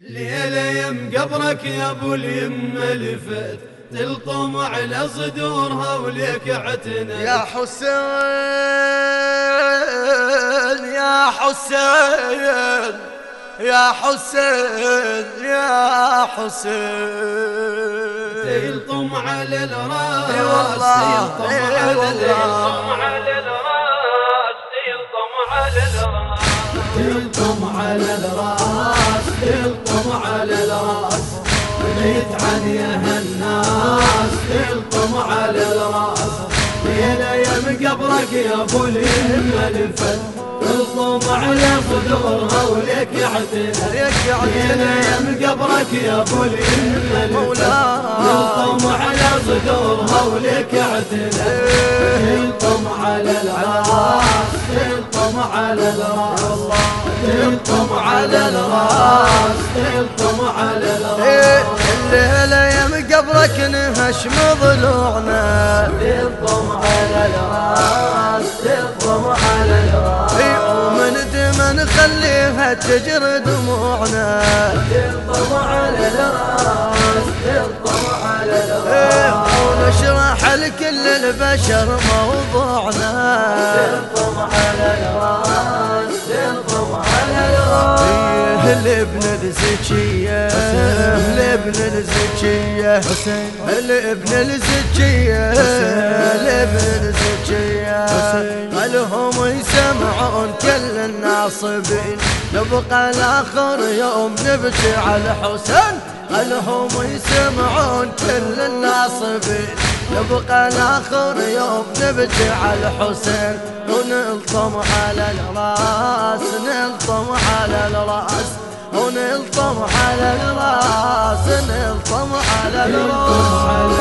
ليلة يم قبرك يا أبو اليم لفت تلطم على صدورها وليك اعتنى يا حسين يا حسين يا حسين يا حسين. تلطم على الراس إي والله تلطم على الراس يلطم على الراس تلطم على الراس تلطم على الراس. بنيت عن يا هالناس تلطم على الراس. ليلة يم قبرك يا ابو اليم لفت تلطم على صدورها اعتنى ليك ليلة يعتنى يم قبرك يا ابو اليم لفت مولاي. تلطم على صدورها وليك اعتنى تلطم على الراس تلطم على الراس تلطم على الراس تلطم على إيه، الراس الليلة يم قبرك نهش مضلوعنا. تلطم على الراس تلطم على الراس إيه، نخليها تجري دموعنا. على الراس على الراس ونشرح لكل البشر موضوعنا. الابن الزكية. الابن الزكية. الابن الزكية. الابن الزكية. قالهم يسمعون كل الناصبين نبقى لاخر يوم نبكي على حسين قالهم يسمعون كل الناصبين نبقى لاخر يوم نبكي على حسين ونلطم على الراس نلطم على الراس. ونلطم على الراس نلطم على الراس.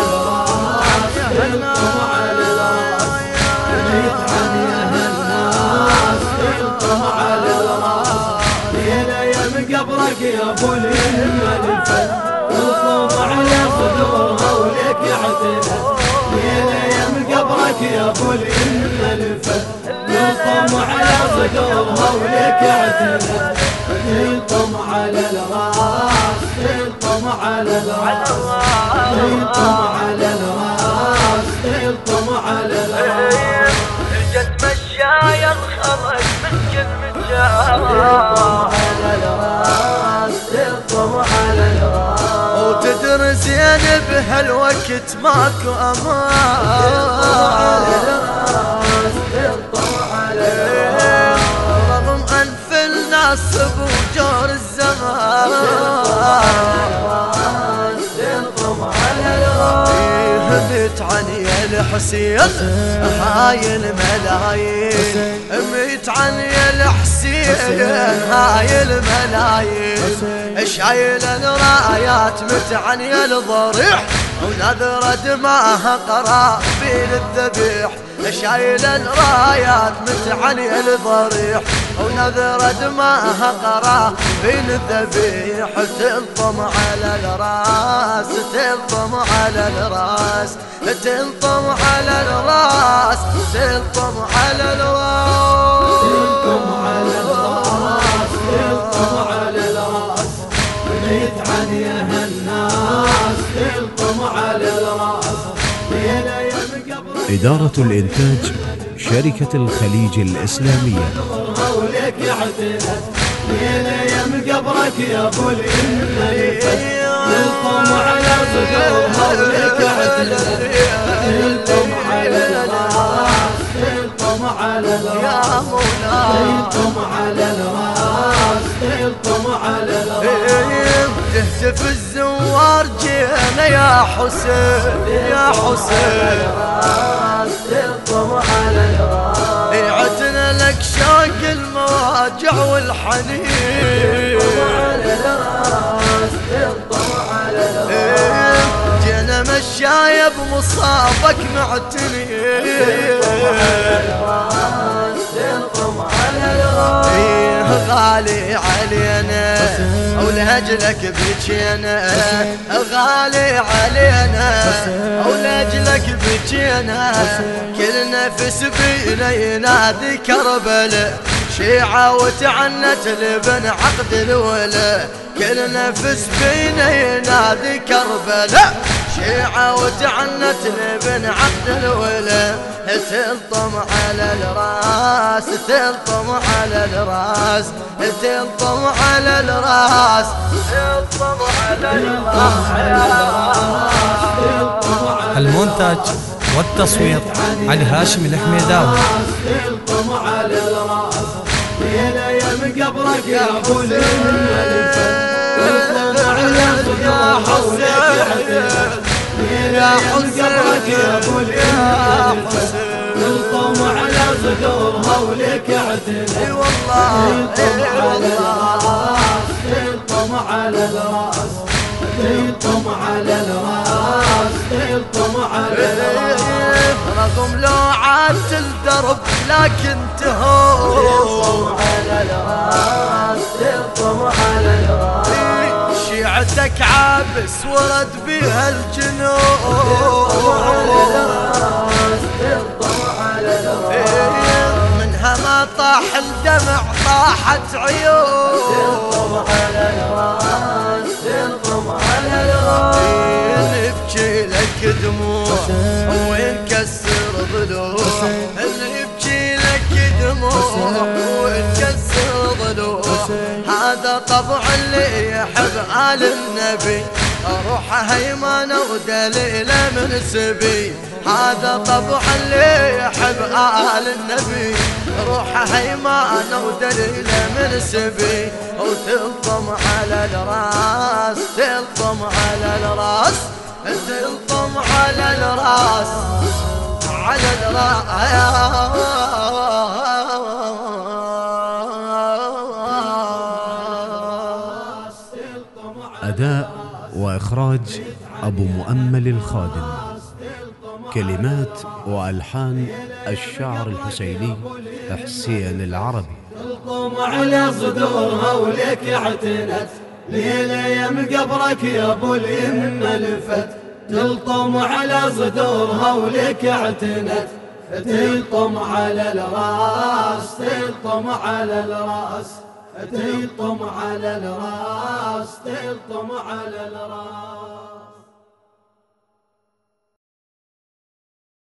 يا تلطم على الراس يا هالناس تلطم على الراس ليلة يم قبرك يا ابو اليم لفت تلطم على صدورها وليك اعتنى ليلة يم قبرك يا ابو اليم لفت تلطم على صدورها اعتنى تلطم الراس تلطم على الراس على الراس من على الراس على الراس وتدري زين بهالوقت ماكو أمان. ميت عن يا الحسين هاي الملايين. ميت عن يا الحسين هاي الملايين. شايل الرايات مت عن يا الضريح ونذر دماها قرابيل الذبيح. شايل الرايات مت عن يا الضريح ونذر دماها قرابيل الذبيح تلطم على الراس تلطم على الراس تلطم على الراس تلطم على الراس. تلطم على الراس تلطم على الراس. بنيت عن يا هالناس تلطم على الراس. إدارة الإنتاج شركة الخليج الإسلامية. وليك اعتنت ليلة يم قبرك يا أبو اليم لفت تلطم على صدورها وليك اعتنت تلطم على الراس تلطم على الراس. تلطم على الراس. تلطم على الراس. تهتف الزوار جينا يا حسين يا حسين. المواجع والحنين. جينا مشاية بمصابك معتني غالي علينا ولهجلك بكينا غالي علينا ولهجلك بكينا كل نفس فينا ينادي كربلاء. شيعة وتعنت لبن عقد الولا كل نفس فينا ينادي كربلاء شيعة وتعنت لبن عقد الولا تلطم على الراس تلطم على الراس تلطم على الراس تلطم على الراس. المونتاج والتصوير علي هاشم الحميداوي. قبرك يا ابو على يا على اي والله على الراس تلطم على الراس على الراس رغم لو عاد الدرب لكن تهون شيعتك عابس ورد بها الجنون. منها ما طاح الدمع طاحت عيون. نبكي لك دموع ونكسر ضلوع هذا طبع اللي يحب آل النبي. روح هيمنة ودليلة من سبي. هذا طبع اللي يحب آل النبي. روح هيمنة ودليلة من سبي. وتلطم على الراس تلطم على الراس تلطم على الراس على الراس. وإخراج أبو مؤمل الخادم. كلمات وألحان الشاعر الحسيني حسين العربي. على صدورها ولك اعتنت. ليلة يا مقبرك يا أبو اليمة لفت تلطم على صدورها ولك اعتنت. تلطم على الراس تلطم على الراس. تلطم على الراس تلطم على الراس.